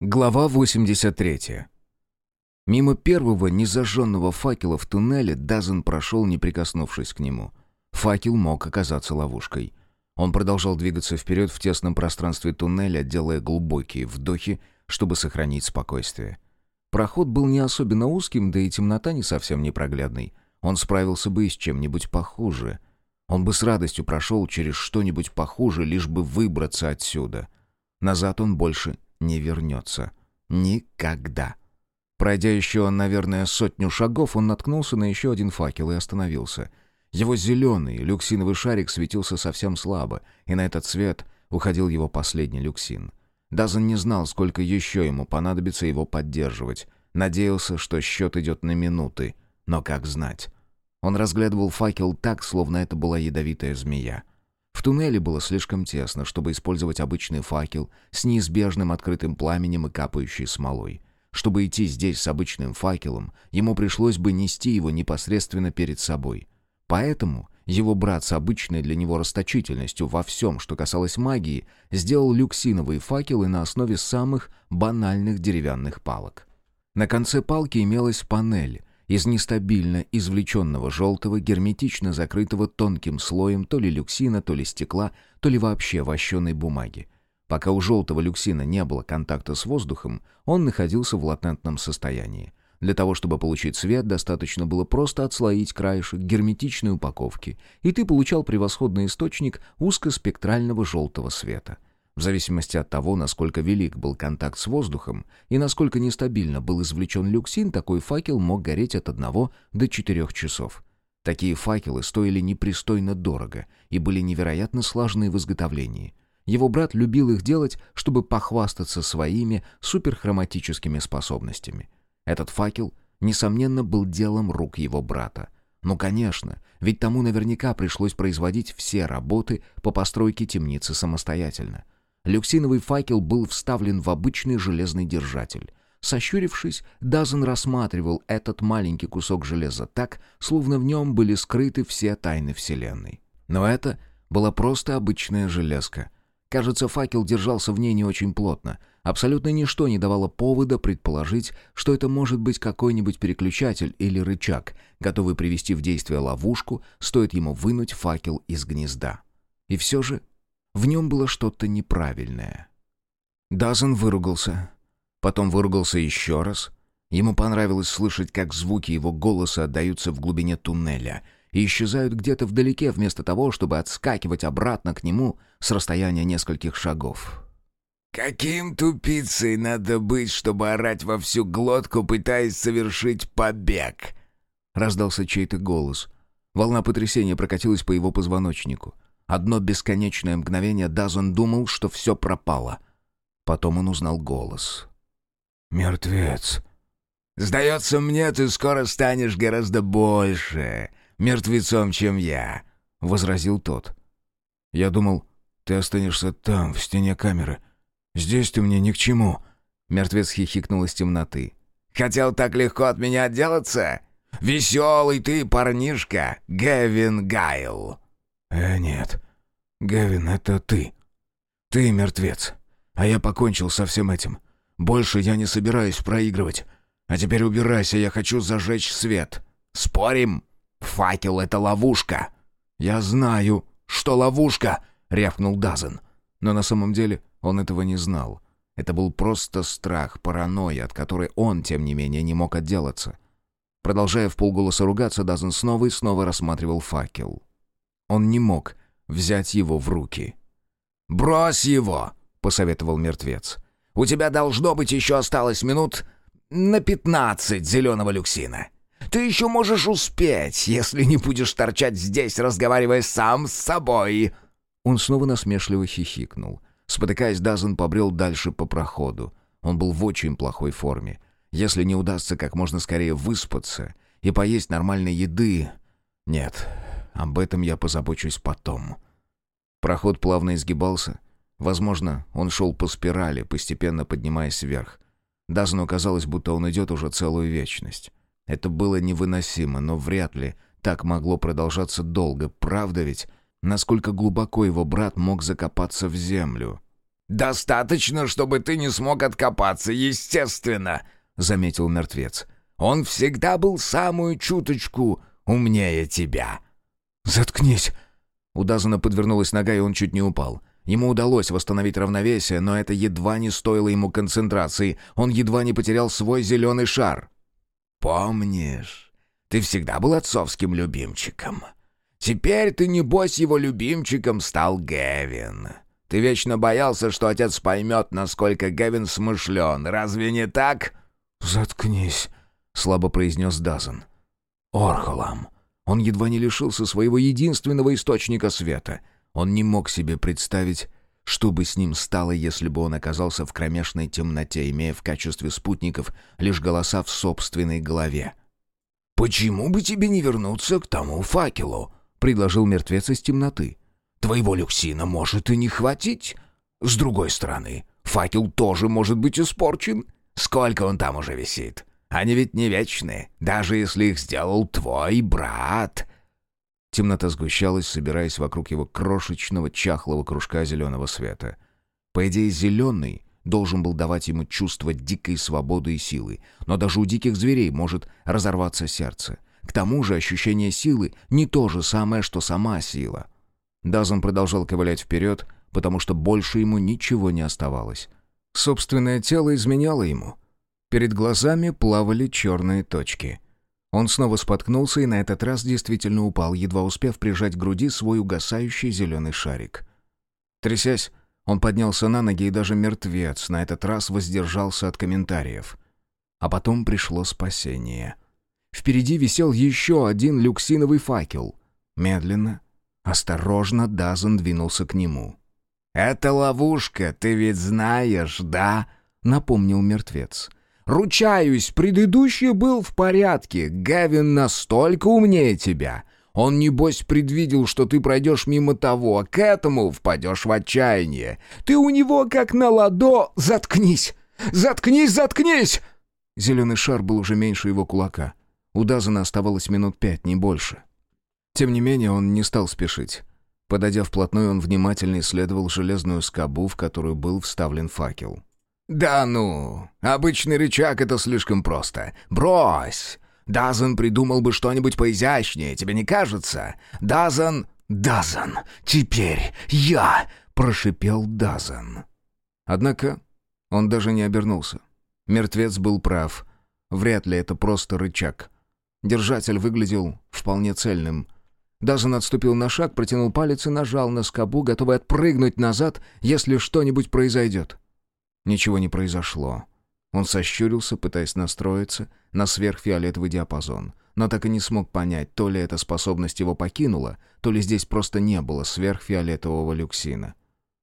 Глава 83. Мимо первого незажженного факела в туннеле Дазен прошел, не прикоснувшись к нему. Факел мог оказаться ловушкой. Он продолжал двигаться вперед в тесном пространстве туннеля, делая глубокие вдохи, чтобы сохранить спокойствие. Проход был не особенно узким, да и темнота не совсем непроглядной. Он справился бы и с чем-нибудь похуже. Он бы с радостью прошел через что-нибудь похуже, лишь бы выбраться отсюда. Назад он больше не вернется. Никогда. Пройдя еще, наверное, сотню шагов, он наткнулся на еще один факел и остановился. Его зеленый люксиновый шарик светился совсем слабо, и на этот свет уходил его последний люксин. Дазан не знал, сколько еще ему понадобится его поддерживать. Надеялся, что счет идет на минуты, но как знать. Он разглядывал факел так, словно это была ядовитая змея. В туннеле было слишком тесно, чтобы использовать обычный факел с неизбежным открытым пламенем и капающей смолой. Чтобы идти здесь с обычным факелом, ему пришлось бы нести его непосредственно перед собой. Поэтому его брат с обычной для него расточительностью во всем, что касалось магии, сделал люксиновые факелы на основе самых банальных деревянных палок. На конце палки имелась панель, из нестабильно извлеченного желтого, герметично закрытого тонким слоем то ли люксина, то ли стекла, то ли вообще вощеной бумаги. Пока у желтого люксина не было контакта с воздухом, он находился в латентном состоянии. Для того, чтобы получить свет, достаточно было просто отслоить краешек герметичной упаковки, и ты получал превосходный источник узкоспектрального желтого света — в зависимости от того, насколько велик был контакт с воздухом и насколько нестабильно был извлечен люксин, такой факел мог гореть от 1 до 4 часов. Такие факелы стоили непристойно дорого и были невероятно сложны в изготовлении. Его брат любил их делать, чтобы похвастаться своими суперхроматическими способностями. Этот факел, несомненно, был делом рук его брата. Ну, конечно, ведь тому наверняка пришлось производить все работы по постройке темницы самостоятельно. Люксиновый факел был вставлен в обычный железный держатель. Сощурившись, Дазен рассматривал этот маленький кусок железа так, словно в нем были скрыты все тайны Вселенной. Но это была просто обычная железка. Кажется, факел держался в ней не очень плотно. Абсолютно ничто не давало повода предположить, что это может быть какой-нибудь переключатель или рычаг, готовый привести в действие ловушку, стоит ему вынуть факел из гнезда. И все же в нем было что-то неправильное. Дазен выругался. Потом выругался еще раз. Ему понравилось слышать, как звуки его голоса отдаются в глубине туннеля и исчезают где-то вдалеке, вместо того, чтобы отскакивать обратно к нему с расстояния нескольких шагов. «Каким тупицей надо быть, чтобы орать во всю глотку, пытаясь совершить побег?» Раздался чей-то голос. Волна потрясения прокатилась по его позвоночнику. Одно бесконечное мгновение Дазон думал, что все пропало. Потом он узнал голос. «Мертвец». «Сдается мне, ты скоро станешь гораздо больше мертвецом, чем я», — возразил тот. «Я думал, ты останешься там, в стене камеры. Здесь ты мне ни к чему». Мертвец хихикнул из темноты. «Хотел так легко от меня отделаться? Веселый ты парнишка, Гевин Гайл». «Э, нет. Гевин, это ты. Ты мертвец. А я покончил со всем этим. Больше я не собираюсь проигрывать. А теперь убирайся, я хочу зажечь свет. Спорим? Факел — это ловушка». «Я знаю, что ловушка!» — рявкнул Дазен. Но на самом деле он этого не знал. Это был просто страх, паранойя, от которой он, тем не менее, не мог отделаться. Продолжая в полголоса ругаться, Дазен снова и снова рассматривал факел. Он не мог взять его в руки. «Брось его!» — посоветовал мертвец. «У тебя должно быть еще осталось минут на пятнадцать зеленого люксина. Ты еще можешь успеть, если не будешь торчать здесь, разговаривая сам с собой!» Он снова насмешливо хихикнул. Спотыкаясь, Дазен побрел дальше по проходу. Он был в очень плохой форме. Если не удастся как можно скорее выспаться и поесть нормальной еды... Нет, об этом я позабочусь потом. Проход плавно изгибался. Возможно, он шел по спирали, постепенно поднимаясь вверх. Дазну казалось, будто он идет уже целую вечность. Это было невыносимо, но вряд ли так могло продолжаться долго, правда ведь? Насколько глубоко его брат мог закопаться в землю? «Достаточно, чтобы ты не смог откопаться, естественно», — заметил мертвец. «Он всегда был самую чуточку умнее тебя». «Заткнись!» У Дазана подвернулась нога, и он чуть не упал. Ему удалось восстановить равновесие, но это едва не стоило ему концентрации. Он едва не потерял свой зеленый шар. «Помнишь, ты всегда был отцовским любимчиком. Теперь ты, небось, его любимчиком стал Гевин. Ты вечно боялся, что отец поймет, насколько Гевин смышлен. Разве не так?» «Заткнись», — слабо произнес Дазан. «Орхолам». Он едва не лишился своего единственного источника света — он не мог себе представить, что бы с ним стало, если бы он оказался в кромешной темноте, имея в качестве спутников лишь голоса в собственной голове. «Почему бы тебе не вернуться к тому факелу?» — предложил мертвец из темноты. «Твоего люксина может и не хватить. С другой стороны, факел тоже может быть испорчен. Сколько он там уже висит? Они ведь не вечные, даже если их сделал твой брат. Темнота сгущалась, собираясь вокруг его крошечного чахлого кружка зеленого света. По идее, зеленый должен был давать ему чувство дикой свободы и силы, но даже у диких зверей может разорваться сердце. К тому же ощущение силы не то же самое, что сама сила. Дазан продолжал ковылять вперед, потому что больше ему ничего не оставалось. Собственное тело изменяло ему. Перед глазами плавали черные точки — он снова споткнулся и на этот раз действительно упал, едва успев прижать к груди свой угасающий зеленый шарик. Трясясь, он поднялся на ноги, и даже мертвец на этот раз воздержался от комментариев. А потом пришло спасение. Впереди висел еще один люксиновый факел. Медленно, осторожно Дазен двинулся к нему. «Это ловушка, ты ведь знаешь, да?» — напомнил мертвец. Ручаюсь, предыдущий был в порядке. Гавин настолько умнее тебя. Он, небось, предвидел, что ты пройдешь мимо того, а к этому впадешь в отчаяние. Ты у него как на ладо... Заткнись! Заткнись, заткнись!» Зеленый шар был уже меньше его кулака. У Дазана оставалось минут пять, не больше. Тем не менее, он не стал спешить. Подойдя вплотную, он внимательно исследовал железную скобу, в которую был вставлен факел. «Да ну, обычный рычаг — это слишком просто. Брось! Дазан придумал бы что-нибудь поизящнее, тебе не кажется? Дазан... Дазан! Теперь я!» — прошипел Дазан. Однако он даже не обернулся. Мертвец был прав. Вряд ли это просто рычаг. Держатель выглядел вполне цельным. Дазан отступил на шаг, протянул палец и нажал на скобу, готовый отпрыгнуть назад, если что-нибудь произойдет. Ничего не произошло. Он сощурился, пытаясь настроиться на сверхфиолетовый диапазон, но так и не смог понять, то ли эта способность его покинула, то ли здесь просто не было сверхфиолетового люксина.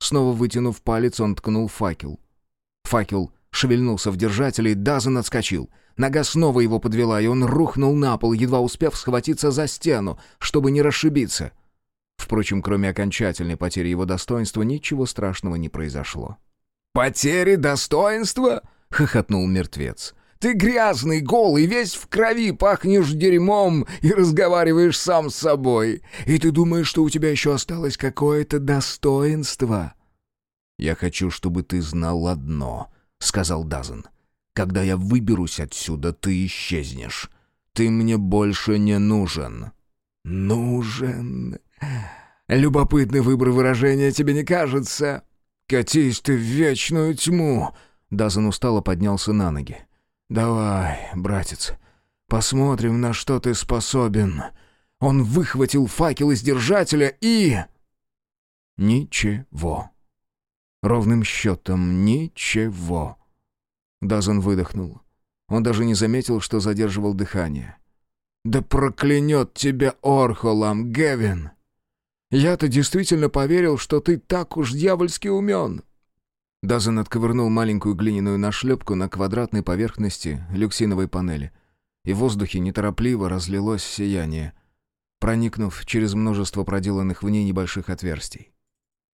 Снова вытянув палец, он ткнул факел. Факел шевельнулся в держателе, и Дазен отскочил. Нога снова его подвела, и он рухнул на пол, едва успев схватиться за стену, чтобы не расшибиться. Впрочем, кроме окончательной потери его достоинства, ничего страшного не произошло. «Потери достоинства?» — хохотнул мертвец. «Ты грязный, голый, весь в крови, пахнешь дерьмом и разговариваешь сам с собой. И ты думаешь, что у тебя еще осталось какое-то достоинство?» «Я хочу, чтобы ты знал одно», — сказал Дазен. «Когда я выберусь отсюда, ты исчезнешь. Ты мне больше не нужен». «Нужен...» Любопытный выбор выражения тебе не кажется?» «Катись ты в вечную тьму!» Дазан устало поднялся на ноги. «Давай, братец, посмотрим, на что ты способен». Он выхватил факел из держателя и... Ничего. Ровным счетом ничего. Дазан выдохнул. Он даже не заметил, что задерживал дыхание. «Да проклянет тебя Орхолам, Гевин! Я-то действительно поверил, что ты так уж дьявольски умен». Дазен отковырнул маленькую глиняную нашлепку на квадратной поверхности люксиновой панели. И в воздухе неторопливо разлилось сияние, проникнув через множество проделанных в ней небольших отверстий.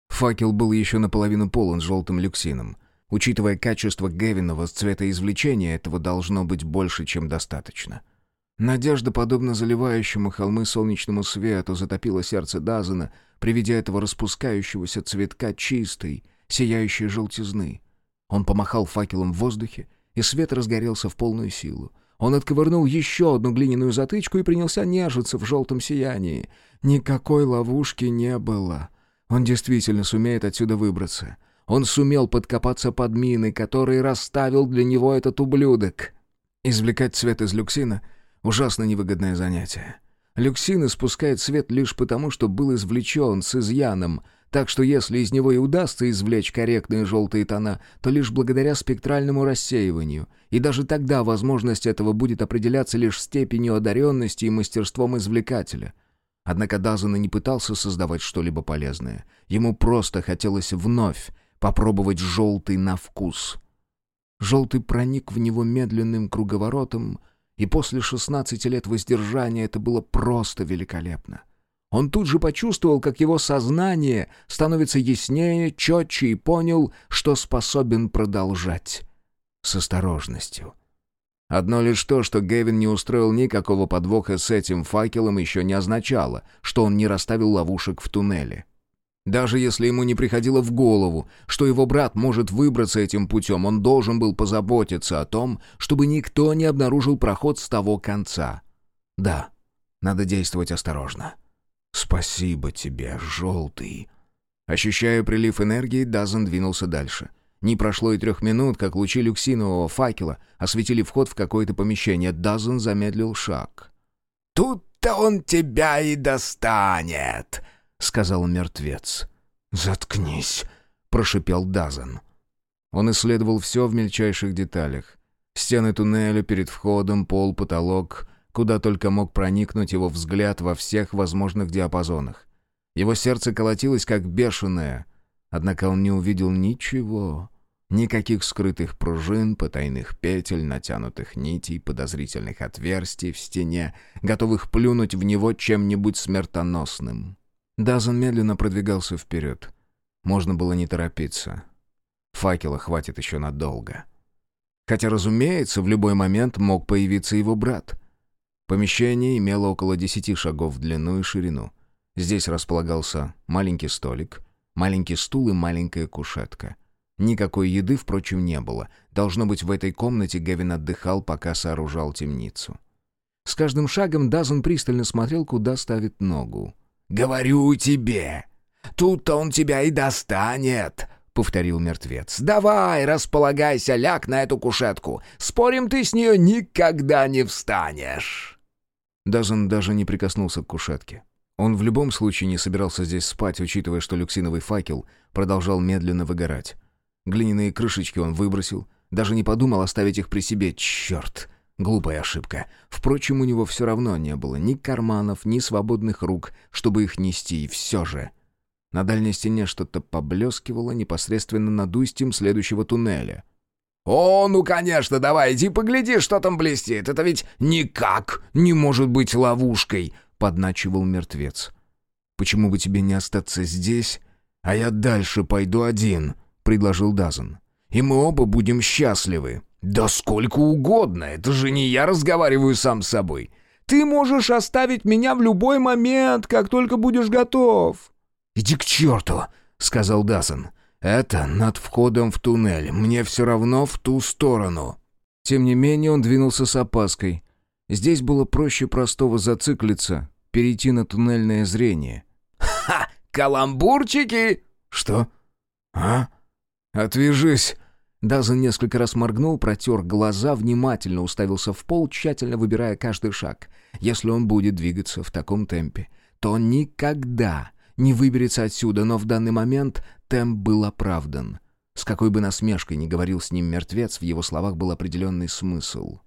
Факел был еще наполовину полон желтым люксином. Учитывая качество Гевинова цветоизвлечения, этого должно быть больше, чем достаточно. — Надежда, подобно заливающему холмы солнечному свету, затопила сердце Дазена при виде этого распускающегося цветка чистой, сияющей желтизны. Он помахал факелом в воздухе, и свет разгорелся в полную силу. Он отковырнул еще одну глиняную затычку и принялся нежиться в желтом сиянии. Никакой ловушки не было. Он действительно сумеет отсюда выбраться. Он сумел подкопаться под мины, которые расставил для него этот ублюдок. Извлекать цвет из люксина — ужасно невыгодное занятие. Люксин испускает свет лишь потому, что был извлечен с изъяном — так что если из него и удастся извлечь корректные желтые тона, то лишь благодаря спектральному рассеиванию, и даже тогда возможность этого будет определяться лишь степенью одаренности и мастерством извлекателя. Однако Дазан не пытался создавать что-либо полезное. Ему просто хотелось вновь попробовать желтый на вкус. Желтый проник в него медленным круговоротом, и после шестнадцати лет воздержания это было просто великолепно. Он тут же почувствовал, как его сознание становится яснее, четче и понял, что способен продолжать. С осторожностью. Одно лишь то, что Гевин не устроил никакого подвоха с этим факелом, еще не означало, что он не расставил ловушек в туннеле. Даже если ему не приходило в голову, что его брат может выбраться этим путем, он должен был позаботиться о том, чтобы никто не обнаружил проход с того конца. Да, надо действовать осторожно. «Спасибо тебе, желтый!» Ощущая прилив энергии, Дазен двинулся дальше. Не прошло и трех минут, как лучи люксинового факела осветили вход в какое-то помещение. Дазен замедлил шаг. «Тут-то он тебя и достанет!» — сказал мертвец. «Заткнись!» — прошипел Дазен. Он исследовал все в мельчайших деталях. Стены туннеля перед входом, пол, потолок, куда только мог проникнуть его взгляд во всех возможных диапазонах. Его сердце колотилось как бешеное, однако он не увидел ничего. Никаких скрытых пружин, потайных петель, натянутых нитей, подозрительных отверстий в стене, готовых плюнуть в него чем-нибудь смертоносным. Дазан медленно продвигался вперед. Можно было не торопиться. Факела хватит еще надолго. Хотя, разумеется, в любой момент мог появиться его брат — Помещение имело около десяти шагов в длину и ширину. Здесь располагался маленький столик, маленький стул и маленькая кушетка. Никакой еды, впрочем, не было. Должно быть, в этой комнате Гевин отдыхал, пока сооружал темницу. С каждым шагом Дазен пристально смотрел, куда ставит ногу. «Говорю тебе, тут-то он тебя и достанет!» — повторил мертвец. «Давай, располагайся, ляг на эту кушетку. Спорим, ты с нее никогда не встанешь!» Дазен даже не прикоснулся к кушетке. Он в любом случае не собирался здесь спать, учитывая, что люксиновый факел продолжал медленно выгорать. Глиняные крышечки он выбросил, даже не подумал оставить их при себе. Черт! Глупая ошибка. Впрочем, у него все равно не было ни карманов, ни свободных рук, чтобы их нести, и все же. На дальней стене что-то поблескивало непосредственно над устьем следующего туннеля. «О, ну, конечно, давай, иди погляди, что там блестит. Это ведь никак не может быть ловушкой», — подначивал мертвец. «Почему бы тебе не остаться здесь, а я дальше пойду один?» — предложил Дазан. «И мы оба будем счастливы». «Да сколько угодно, это же не я разговариваю сам с собой. Ты можешь оставить меня в любой момент, как только будешь готов». «Иди к черту», — сказал Дазан. Это над входом в туннель. Мне все равно в ту сторону». Тем не менее он двинулся с опаской. Здесь было проще простого зациклиться, перейти на туннельное зрение. «Ха! Каламбурчики!» «Что? А? Отвяжись!» Дазан несколько раз моргнул, протер глаза, внимательно уставился в пол, тщательно выбирая каждый шаг. Если он будет двигаться в таком темпе, то он никогда не выберется отсюда, но в данный момент темп был оправдан. С какой бы насмешкой ни говорил с ним мертвец, в его словах был определенный смысл.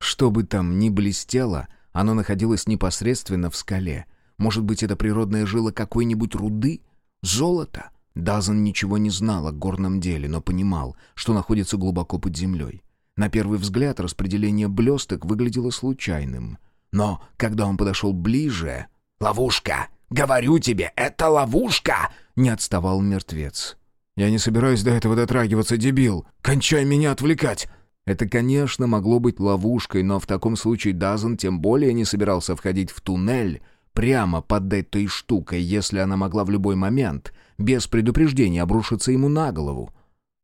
Что бы там ни блестело, оно находилось непосредственно в скале. Может быть, это природная жила какой-нибудь руды? Золото? Дазан ничего не знал о горном деле, но понимал, что находится глубоко под землей. На первый взгляд распределение блесток выглядело случайным. Но когда он подошел ближе... «Ловушка!» «Говорю тебе, это ловушка!» — не отставал мертвец. «Я не собираюсь до этого дотрагиваться, дебил! Кончай меня отвлекать!» Это, конечно, могло быть ловушкой, но в таком случае Дазен тем более не собирался входить в туннель прямо под этой штукой, если она могла в любой момент без предупреждения обрушиться ему на голову.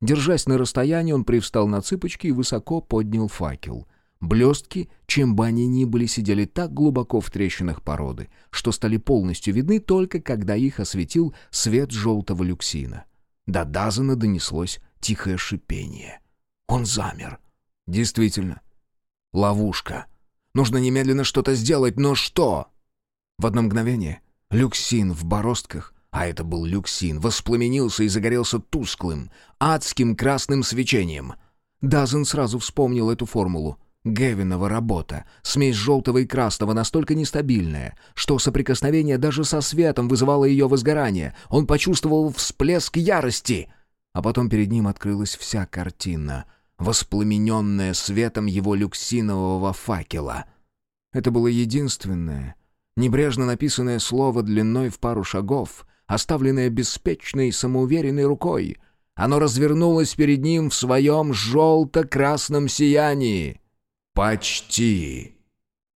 Держась на расстоянии, он привстал на цыпочки и высоко поднял факел. Блестки, чем бы они ни были, сидели так глубоко в трещинах породы, что стали полностью видны только когда их осветил свет желтого люксина. До Дазана донеслось тихое шипение. Он замер. Действительно. Ловушка. Нужно немедленно что-то сделать, но что? В одно мгновение люксин в бороздках, а это был люксин, воспламенился и загорелся тусклым, адским красным свечением. Дазен сразу вспомнил эту формулу — Гевинова работа, смесь желтого и красного настолько нестабильная, что соприкосновение даже со светом вызывало ее возгорание. Он почувствовал всплеск ярости. А потом перед ним открылась вся картина, воспламененная светом его люксинового факела. Это было единственное, небрежно написанное слово длиной в пару шагов, оставленное беспечной самоуверенной рукой. Оно развернулось перед ним в своем желто-красном сиянии. «Почти!»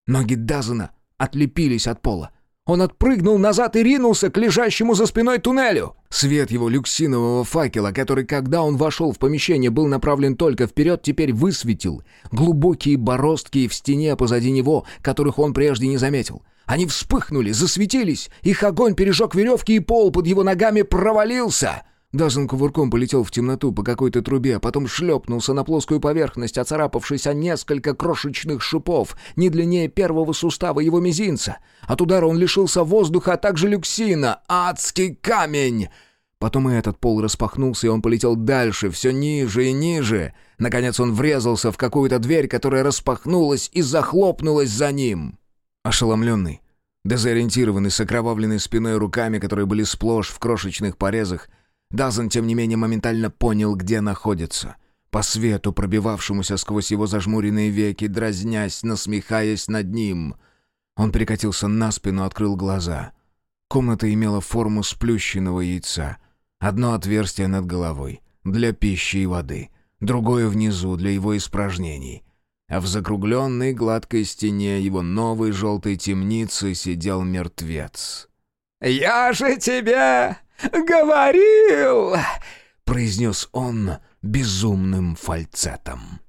Ноги Дазена отлепились от пола. Он отпрыгнул назад и ринулся к лежащему за спиной туннелю. Свет его люксинового факела, который, когда он вошел в помещение, был направлен только вперед, теперь высветил глубокие бороздки в стене позади него, которых он прежде не заметил. Они вспыхнули, засветились, их огонь пережег веревки, и пол под его ногами провалился — Дазен кувырком полетел в темноту по какой-то трубе, а потом шлепнулся на плоскую поверхность, оцарапавшись о несколько крошечных шипов, не длиннее первого сустава его мизинца. От удара он лишился воздуха, а также люксина. Адский камень! Потом и этот пол распахнулся, и он полетел дальше, все ниже и ниже. Наконец он врезался в какую-то дверь, которая распахнулась и захлопнулась за ним. Ошеломленный, дезориентированный, с окровавленной спиной и руками, которые были сплошь в крошечных порезах, Дазен, тем не менее, моментально понял, где находится. По свету, пробивавшемуся сквозь его зажмуренные веки, дразнясь, насмехаясь над ним. Он перекатился на спину, открыл глаза. Комната имела форму сплющенного яйца. Одно отверстие над головой — для пищи и воды, другое внизу — для его испражнений. А в закругленной гладкой стене его новой желтой темницы сидел мертвец. «Я же тебе говорил!» — произнес он безумным фальцетом.